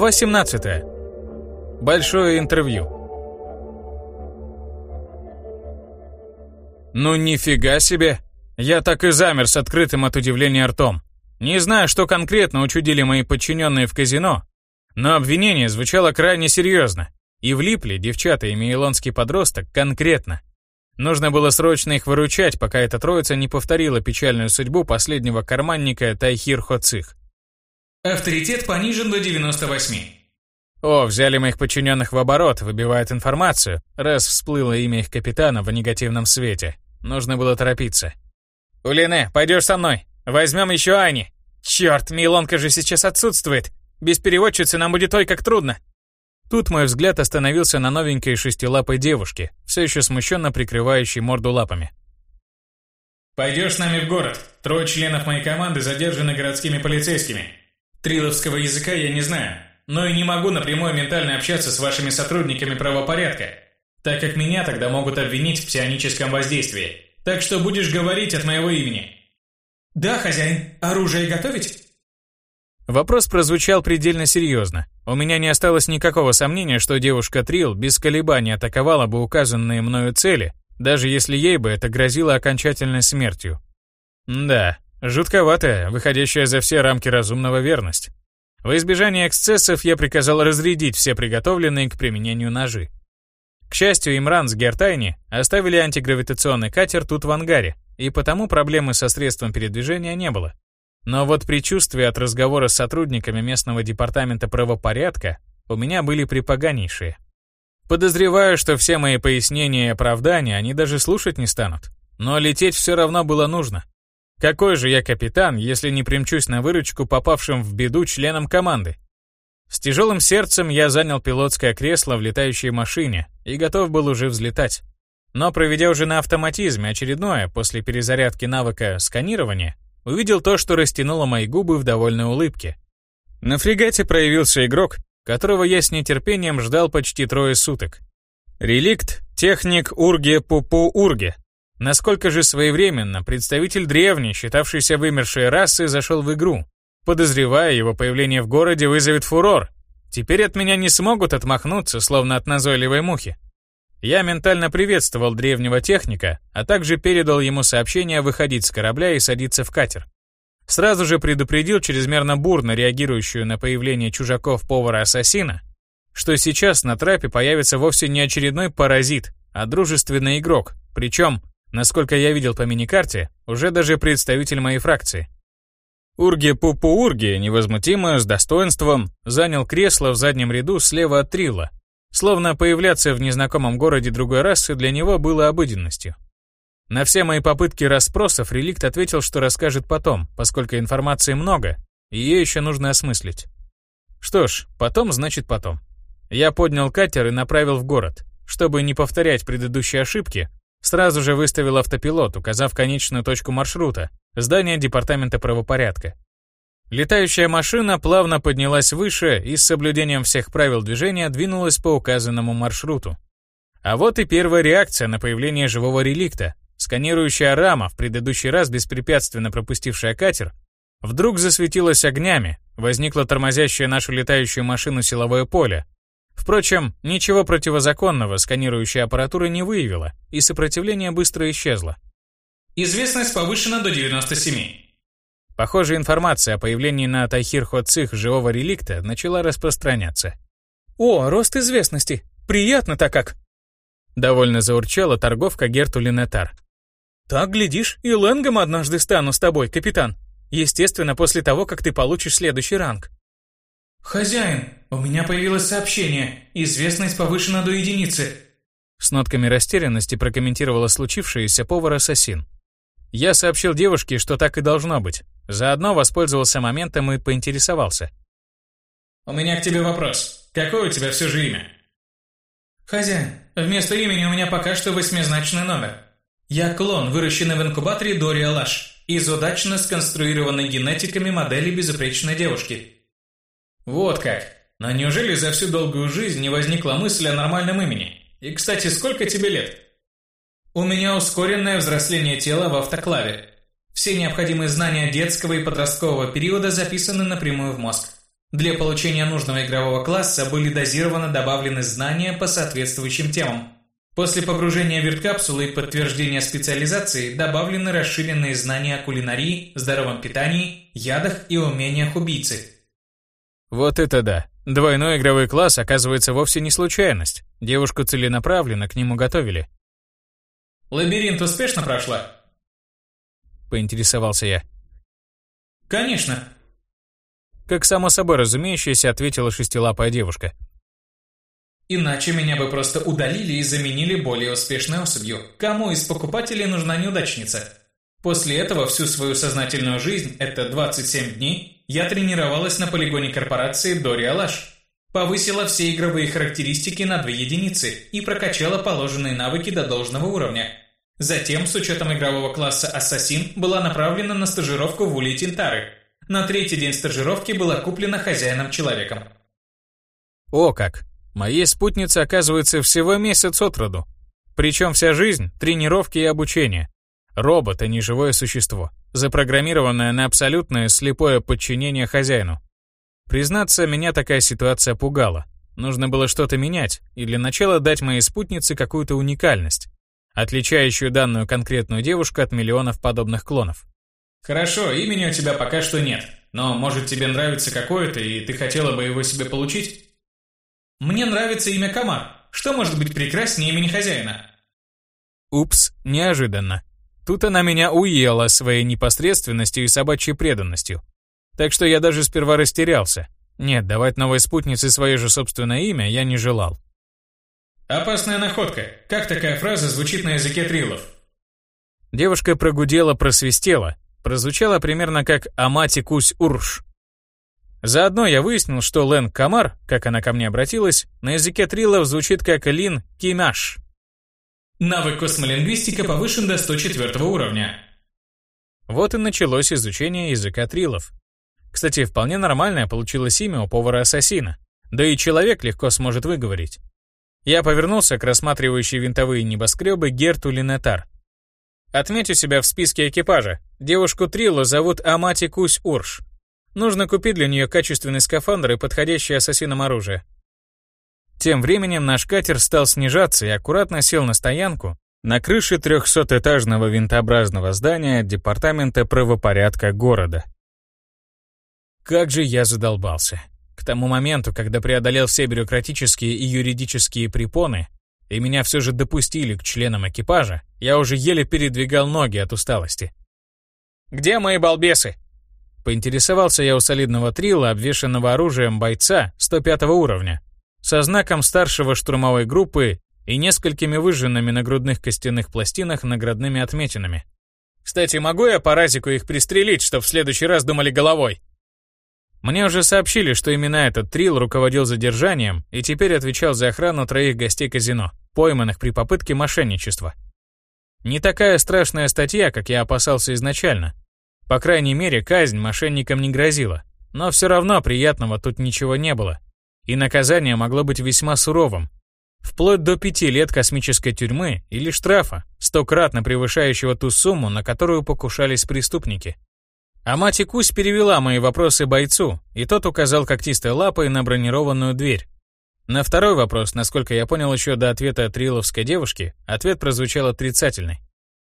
Глава 17. Большое интервью. Ну нифига себе! Я так и замер с открытым от удивления ртом. Не знаю, что конкретно учудили мои подчиненные в казино, но обвинение звучало крайне серьезно. И влипли девчата и мейлонский подросток конкретно. Нужно было срочно их выручать, пока эта троица не повторила печальную судьбу последнего карманника Тайхир Хоцих. Авторитет понижен до 98. О, взяли моих подчиненных в оборот, выбивают информацию, раз всплыло имя их капитана в негативном свете. Нужно было торопиться. «Улине, пойдешь со мной? Возьмем еще Ани. Черт, Милонка же сейчас отсутствует. Без переводчицы нам будет ой как трудно». Тут мой взгляд остановился на новенькой шестилапой девушке, все еще смущенно прикрывающей морду лапами. «Пойдешь с нами в город. Трое членов моей команды задержаны городскими полицейскими. Триловского языка я не знаю, но и не могу напрямую ментально общаться с вашими сотрудниками правопорядка, так как меня тогда могут обвинить в псионическом воздействии. Так что будешь говорить от моего имени». «Да, хозяин. Оружие готовить?» Вопрос прозвучал предельно серьезно. У меня не осталось никакого сомнения, что девушка Трил без колебаний атаковала бы указанные мною цели, даже если ей бы это грозило окончательной смертью. Да, жутковатая, выходящая за все рамки разумного верность. Во избежание эксцессов я приказал разрядить все приготовленные к применению ножи. К счастью, Имран с Гертайни оставили антигравитационный катер тут в ангаре, и потому проблемы со средством передвижения не было. Но вот предчувствия от разговора с сотрудниками местного департамента правопорядка у меня были припоганейшие. Подозреваю, что все мои пояснения и оправдания они даже слушать не станут. Но лететь все равно было нужно. Какой же я капитан, если не примчусь на выручку попавшим в беду членам команды? С тяжелым сердцем я занял пилотское кресло в летающей машине и готов был уже взлетать. Но проведя уже на автоматизме очередное после перезарядки навыка сканирования, увидел то, что растянуло мои губы в довольной улыбке. На фрегате проявился игрок, которого я с нетерпением ждал почти трое суток. Реликт — техник Урге Пупу Урге. Насколько же своевременно представитель древней, считавшийся вымершей расы, зашел в игру. Подозревая, его появление в городе вызовет фурор. Теперь от меня не смогут отмахнуться, словно от назойливой мухи. Я ментально приветствовал древнего техника, а также передал ему сообщение выходить с корабля и садиться в катер. Сразу же предупредил чрезмерно бурно реагирующую на появление чужаков повара-ассасина, что сейчас на трапе появится вовсе не очередной паразит, а дружественный игрок, причем Насколько я видел по миникарте, уже даже представитель моей фракции. Урги Пупу Урги, невозмутимо, с достоинством, занял кресло в заднем ряду слева от Трила. Словно появляться в незнакомом городе другой расы для него было обыденностью. На все мои попытки расспросов Реликт ответил, что расскажет потом, поскольку информации много, и ее еще нужно осмыслить. Что ж, потом значит потом. Я поднял катер и направил в город. Чтобы не повторять предыдущие ошибки, Сразу же выставил автопилот, указав конечную точку маршрута – здание Департамента правопорядка. Летающая машина плавно поднялась выше и с соблюдением всех правил движения двинулась по указанному маршруту. А вот и первая реакция на появление живого реликта. Сканирующая рама, в предыдущий раз беспрепятственно пропустившая катер, вдруг засветилась огнями, возникло тормозящее нашу летающую машину силовое поле, Впрочем, ничего противозаконного сканирующая аппаратура не выявила, и сопротивление быстро исчезло. Известность повышена до 97. Похоже, информация о появлении на Тайхир-Хоцих живого реликта начала распространяться. «О, рост известности! Приятно-то как!» Довольно заурчала торговка Герту Линетар. «Так, глядишь, и Лэнгом однажды стану с тобой, капитан. Естественно, после того, как ты получишь следующий ранг». «Хозяин, у меня появилось сообщение. Известность повышена до единицы». С нотками растерянности прокомментировала случившееся повар-ассасин. Я сообщил девушке, что так и должно быть. Заодно воспользовался моментом и поинтересовался. «У меня к тебе вопрос. Какое у тебя все же имя?» «Хозяин, вместо имени у меня пока что восьмизначный номер. Я клон, выращенный в инкубаторе Дори Алаш, из удачно сконструированной генетиками модели безупречной девушки. Вот как. Но неужели за всю долгую жизнь не возникла мысль о нормальном имени? И, кстати, сколько тебе лет? У меня ускоренное взросление тела в автоклаве. Все необходимые знания детского и подросткового периода записаны напрямую в мозг. Для получения нужного игрового класса были дозированно добавлены знания по соответствующим темам. После погружения верткапсулы и подтверждения специализации добавлены расширенные знания о кулинарии, здоровом питании, ядах и умениях убийцы. Вот это да. Двойной игровой класс оказывается вовсе не случайность. Девушку целенаправленно к нему готовили. «Лабиринт успешно прошла?» Поинтересовался я. «Конечно». Как само собой разумеющееся, ответила шестилапая девушка. Иначе меня бы просто удалили и заменили более успешной особью. Кому из покупателей нужна неудачница? После этого всю свою сознательную жизнь, это 27 дней, я тренировалась на полигоне корпорации Дори Алаш. Повысила все игровые характеристики на 2 единицы и прокачала положенные навыки до должного уровня. Затем, с учетом игрового класса Ассасин, была направлена на стажировку в Улей Тинтары. На третий день стажировки была куплена хозяином-человеком. О как! Моей спутнице оказывается всего месяц от роду. Причем вся жизнь – тренировки и обучение. Робот, а не живое существо, запрограммированное на абсолютное слепое подчинение хозяину. Признаться, меня такая ситуация пугала. Нужно было что-то менять, и для начала дать моей спутнице какую-то уникальность, отличающую данную конкретную девушку от миллионов подобных клонов. Хорошо, имени у тебя пока что нет, но может тебе нравится какое-то, и ты хотела бы его себе получить? Мне нравится имя Камар. Что может быть прекраснее имени хозяина? Упс, неожиданно. Тут она меня уела своей непосредственностью и собачьей преданностью. Так что я даже сперва растерялся. Нет, давать новой спутнице свое же собственное имя я не желал. Опасная находка. Как такая фраза звучит на языке триллов? Девушка прогудела, просвистела. Прозвучало примерно как «Амати кусь урш». Заодно я выяснил, что Лэн Камар, как она ко мне обратилась, на языке триллов звучит как Лин Кимаш. Навык космолингвистика повышен до 104 уровня. Вот и началось изучение языка триллов. Кстати, вполне нормальное получилось имя у повара-ассасина. Да и человек легко сможет выговорить. Я повернулся к рассматривающей винтовые небоскребы Герту Линетар. Отметь у себя в списке экипажа. Девушку Триллу зовут Амати Кусь Урш. Нужно купить для нее качественный скафандр и подходящее ассасинам оружие. Тем временем наш катер стал снижаться и аккуратно сел на стоянку на крыше трехсотэтажного винтообразного здания Департамента правопорядка города. Как же я задолбался. К тому моменту, когда преодолел все бюрократические и юридические препоны, и меня все же допустили к членам экипажа, я уже еле передвигал ноги от усталости. «Где мои балбесы?» Поинтересовался я у солидного трила, обвешанного оружием бойца 105 уровня, со знаком старшего штурмовой группы и несколькими выжженными на грудных костяных пластинах наградными отметинами. Кстати, могу я по разику их пристрелить, чтоб в следующий раз думали головой? Мне уже сообщили, что именно этот трил руководил задержанием и теперь отвечал за охрану троих гостей казино, пойманных при попытке мошенничества. Не такая страшная статья, как я опасался изначально, по крайней мере, казнь мошенникам не грозила. Но все равно приятного тут ничего не было. И наказание могло быть весьма суровым. Вплоть до пяти лет космической тюрьмы или штрафа, стократно превышающего ту сумму, на которую покушались преступники. А мать Кусь перевела мои вопросы бойцу, и тот указал когтистой лапой на бронированную дверь. На второй вопрос, насколько я понял еще до ответа триловской девушки, ответ прозвучал отрицательный.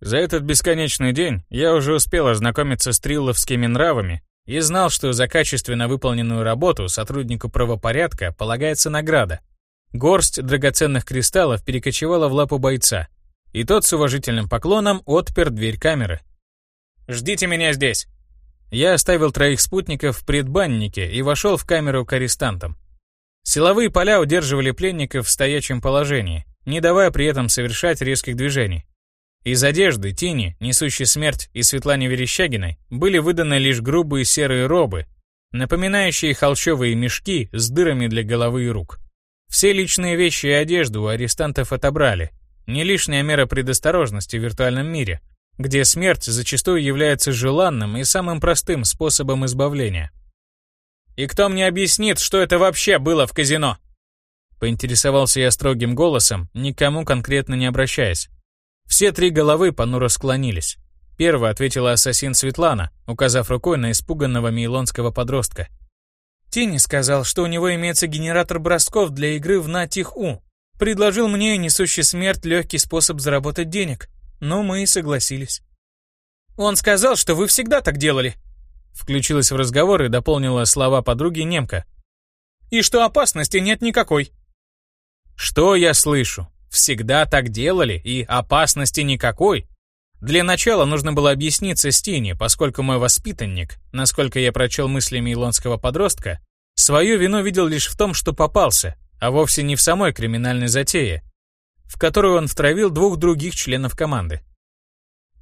За этот бесконечный день я уже успел ознакомиться с трилловскими нравами и знал, что за качественно выполненную работу сотруднику правопорядка полагается награда. Горсть драгоценных кристаллов перекочевала в лапу бойца, и тот с уважительным поклоном отпер дверь камеры. «Ждите меня здесь!» Я оставил троих спутников в предбаннике и вошел в камеру к арестантам. Силовые поля удерживали пленников в стоячем положении, не давая при этом совершать резких движений. Из одежды Тини, несущей смерть и Светлане Верещагиной, были выданы лишь грубые серые робы, напоминающие холщовые мешки с дырами для головы и рук. Все личные вещи и одежду у арестантов отобрали. Не лишняя мера предосторожности в виртуальном мире, где смерть зачастую является желанным и самым простым способом избавления. «И кто мне объяснит, что это вообще было в казино?» Поинтересовался я строгим голосом, никому конкретно не обращаясь. Все три головы понуро склонились. Первая ответила ассасин Светлана, указав рукой на испуганного мейлонского подростка. Тини сказал, что у него имеется генератор бросков для игры в Натих-У. Предложил мне, несущий смерть, легкий способ заработать денег. Но мы и согласились. Он сказал, что вы всегда так делали. Включилась в разговор и дополнила слова подруги немка. И что опасности нет никакой. Что я слышу? Всегда так делали и опасности никакой? Для начала нужно было объясниться с Тини, поскольку мой воспитанник, насколько я прочел мысли мейлонского подростка, свою вину видел лишь в том, что попался, а вовсе не в самой криминальной затее, в которую он втравил двух других членов команды.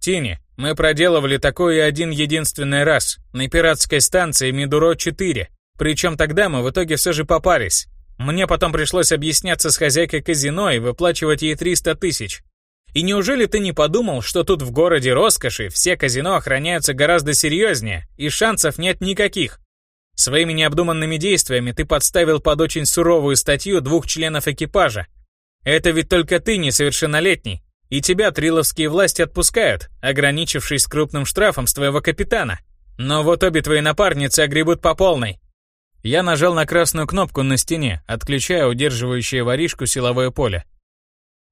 Тини, мы проделывали такое один единственный раз, на пиратской станции Мидуро-4, причем тогда мы в итоге все же попались. Мне потом пришлось объясняться с хозяйкой казино и выплачивать ей 300 тысяч, и неужели ты не подумал, что тут в городе роскоши все казино охраняются гораздо серьезнее, и шансов нет никаких? Своими необдуманными действиями ты подставил под очень суровую статью двух членов экипажа. Это ведь только ты несовершеннолетний, и тебя триловские власти отпускают, ограничившись крупным штрафом с твоего капитана. Но вот обе твои напарницы огребут по полной. Я нажал на красную кнопку на стене, отключая удерживающее воришку силовое поле.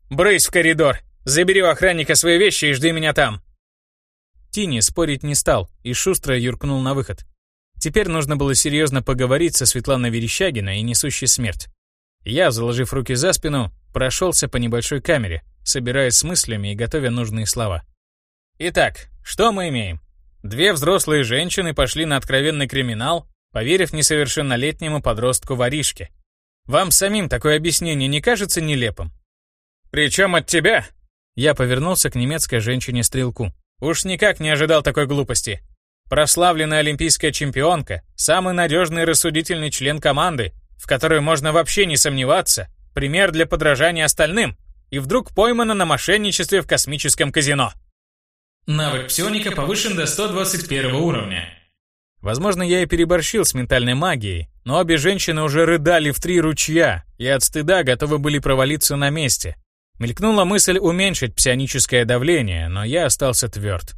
«Брысь в коридор! Забери у охранника свои вещи и жди меня там!» Тини спорить не стал и шустро юркнул на выход. Теперь нужно было серьезно поговорить со Светланой Верещагиной и несущей смерть. Я, заложив руки за спину, прошелся по небольшой камере, собираясь с мыслями и готовя нужные слова. Итак, что мы имеем? Две взрослые женщины пошли на откровенный криминал, поверив несовершеннолетнему подростку воришке. Вам самим такое объяснение не кажется нелепым? Причем от тебя, я повернулся к немецкой женщине-стрелку. Уж никак не ожидал такой глупости. Прославленная олимпийская чемпионка, самый надежный и рассудительный член команды, в которой можно вообще не сомневаться, пример для подражания остальным, и вдруг поймана на мошенничестве в космическом казино. Навык псионика повышен до 121 уровня. Возможно, я и переборщил с ментальной магией, но обе женщины уже рыдали в три ручья и от стыда готовы были провалиться на месте. Мелькнула мысль уменьшить псионическое давление, но я остался тверд.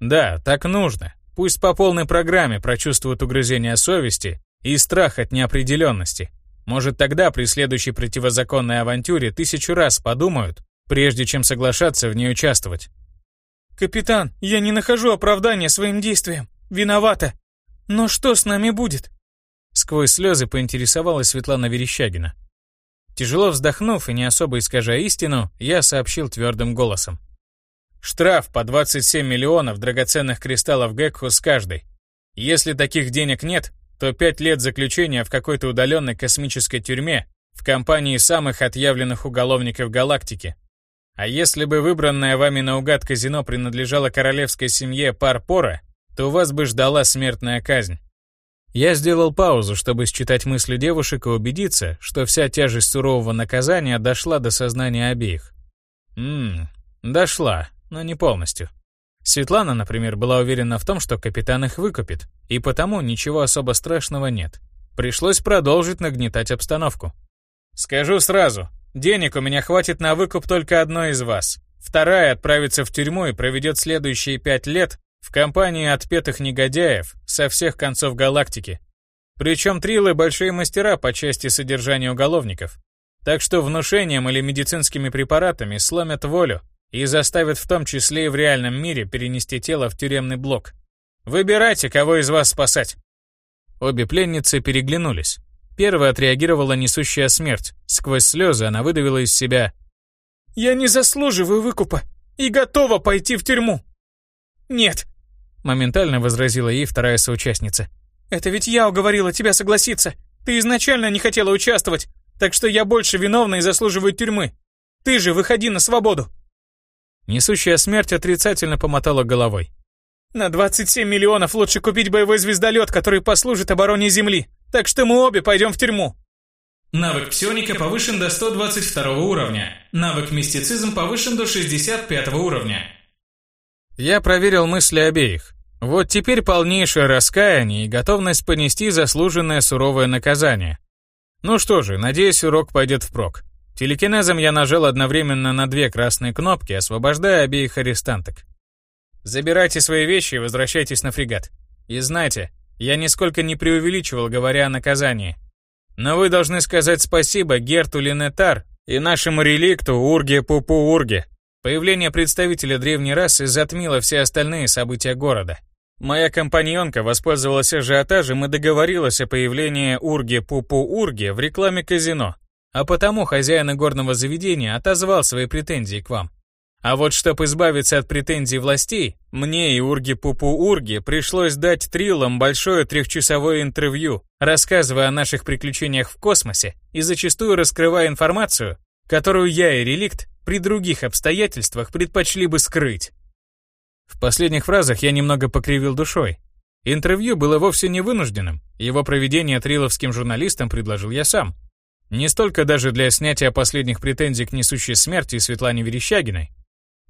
Да, так нужно. Пусть по полной программе прочувствуют угрызение совести и страх от неопределенности. Может, тогда при следующей противозаконной авантюре тысячу раз подумают, прежде чем соглашаться в ней участвовать. «Капитан, я не нахожу оправдания своим действиям. Виновата. Но что с нами будет?» Сквозь слезы поинтересовалась Светлана Верещагина. Тяжело вздохнув и не особо искажая истину, я сообщил твердым голосом. Штраф по 27 миллионов драгоценных кристаллов Гекху с каждой. Если таких денег нет, то 5 лет заключения в какой-то удаленной космической тюрьме в компании самых отъявленных уголовников галактики. А если бы выбранное вами наугад казино принадлежало королевской семье Парпора, то вас бы ждала смертная казнь. Я сделал паузу, чтобы считать мысли девушек и убедиться, что вся тяжесть сурового наказания дошла до сознания обеих. Ммм, дошла, но не полностью. Светлана, например, была уверена в том, что капитан их выкупит, и потому ничего особо страшного нет. Пришлось продолжить нагнетать обстановку. Скажу сразу, денег у меня хватит на выкуп только одной из вас. Вторая отправится в тюрьму и проведет следующие пять лет, в компании отпетых негодяев со всех концов галактики. Причем трилы большие мастера по части содержания уголовников. Так что внушением или медицинскими препаратами сломят волю и заставят в том числе и в реальном мире перенести тело в тюремный блок. Выбирайте, кого из вас спасать. Обе пленницы переглянулись. Первая отреагировала несущая смерть. Сквозь слезы она выдавила из себя «Я не заслуживаю выкупа и готова пойти в тюрьму!» «Нет!» — моментально возразила ей вторая соучастница. «Это ведь я уговорила тебя согласиться. Ты изначально не хотела участвовать, так что я больше виновна и заслуживаю тюрьмы. Ты же выходи на свободу!» Несущая смерть отрицательно помотала головой. «На 27 миллионов лучше купить боевой звездолет, который послужит обороне Земли. Так что мы обе пойдем в тюрьму». Навык псионика повышен до 122 уровня. Навык мистицизм повышен до 65 уровня. Я проверил мысли обеих. Вот теперь полнейшее раскаяние и готовность понести заслуженное суровое наказание. Ну что же, надеюсь, урок пойдет впрок. Телекинезом я нажал одновременно на две красные кнопки, освобождая обеих арестанток. Забирайте свои вещи и возвращайтесь на фрегат. И знайте, Я нисколько не преувеличивал, говоря о наказании. Но вы должны сказать спасибо Герту Линетар и нашему реликту Урге Пупу Урге. Появление представителя древней расы затмило все остальные события города. Моя компаньонка воспользовалась ажиотажем и договорилась о появлении Урге Пупу Урге в рекламе казино, а потому хозяин горного заведения отозвал свои претензии к вам. А вот чтобы избавиться от претензий властей, мне и Урги-Пупу-Урги пришлось дать Триллам большое трехчасовое интервью, рассказывая о наших приключениях в космосе и зачастую раскрывая информацию, которую я и Реликт при других обстоятельствах предпочли бы скрыть. В последних фразах я немного покривил душой. Интервью было вовсе не вынужденным, его проведение триловским журналистам предложил я сам. Не столько даже для снятия последних претензий к несущей смерти Светлане Верещагиной,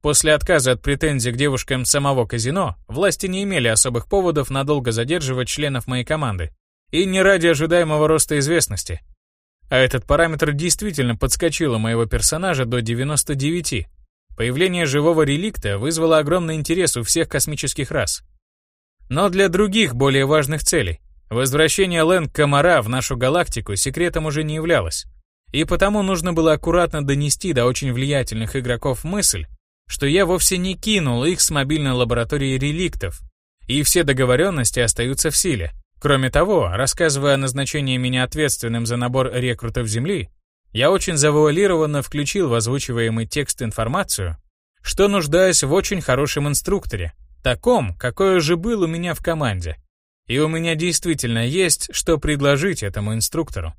После отказа от претензий к девушкам самого казино, власти не имели особых поводов надолго задерживать членов моей команды. И не ради ожидаемого роста известности. А этот параметр действительно подскочил моего персонажа до 99. Появление живого реликта вызвало огромный интерес у всех космических рас. Но для других, более важных целей, возвращение Лэнг Комара в нашу галактику секретом уже не являлось. И потому нужно было аккуратно донести до очень влиятельных игроков мысль, что я вовсе не кинул их с мобильной лаборатории реликтов, и все договоренности остаются в силе. Кроме того, рассказывая о назначении меня ответственным за набор рекрутов Земли, я очень завуалированно включил в озвучиваемый текст информацию, что нуждаюсь в очень хорошем инструкторе, таком, какой уже был у меня в команде. И у меня действительно есть, что предложить этому инструктору.